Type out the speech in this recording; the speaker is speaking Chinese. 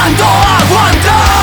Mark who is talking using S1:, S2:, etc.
S1: 乱斗啊，乱斗。